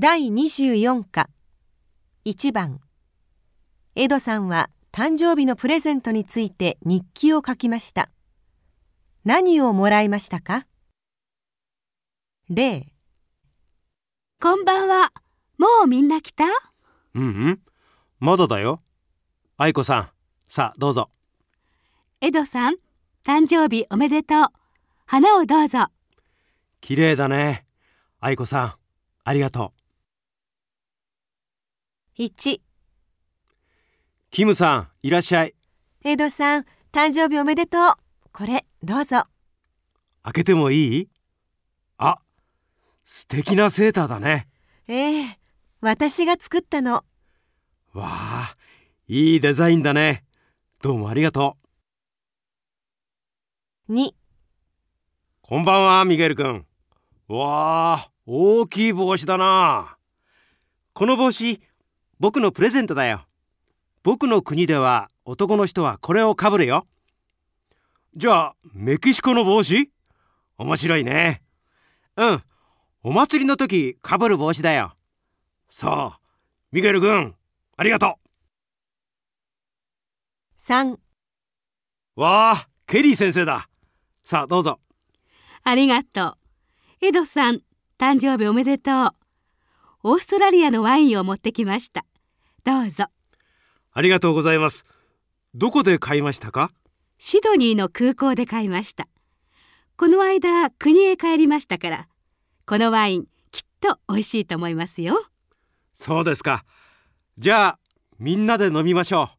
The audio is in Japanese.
第24課1番エドさんは誕生日のプレゼントについて日記を書きました何をもらいましたか？例こんばんは。もうみんな来た？うんうん。まだだよ。愛子さん、さあどうぞ。エドさん、誕生日おめでとう。花をどうぞ。綺麗だね。愛子さん、ありがとう。1キムさん、いらっしゃい。エドさん誕生日おめでとうこれどうぞ開けてもいい？あ、素敵なセーターだね。ええ私が作ったのわあ、いいデザインだね。どうもありがとう。2こんばんは、ミゲル君。わあ、大きい帽子だな。この帽子、僕のプレゼントだよ。僕の国では男の人はこれをかぶるよ。じゃあ、メキシコの帽子？面白いね。うん、お祭りの時かぶる帽子だよ。そう、ミゲル君、ありがと3う。わあ、ケリー先生だ。さあ、どうぞ。ありがとう。エドさん、誕生日おめでとう。オーストラリアのワインを持ってきました。どうぞ。ありがとうございます。どこで買いましたか？シドニーの空港で買いました。この間、国へ帰りましたから、このワイン、きっと美味しいと思いますよ。そうですか。じゃあ、みんなで飲みましょう。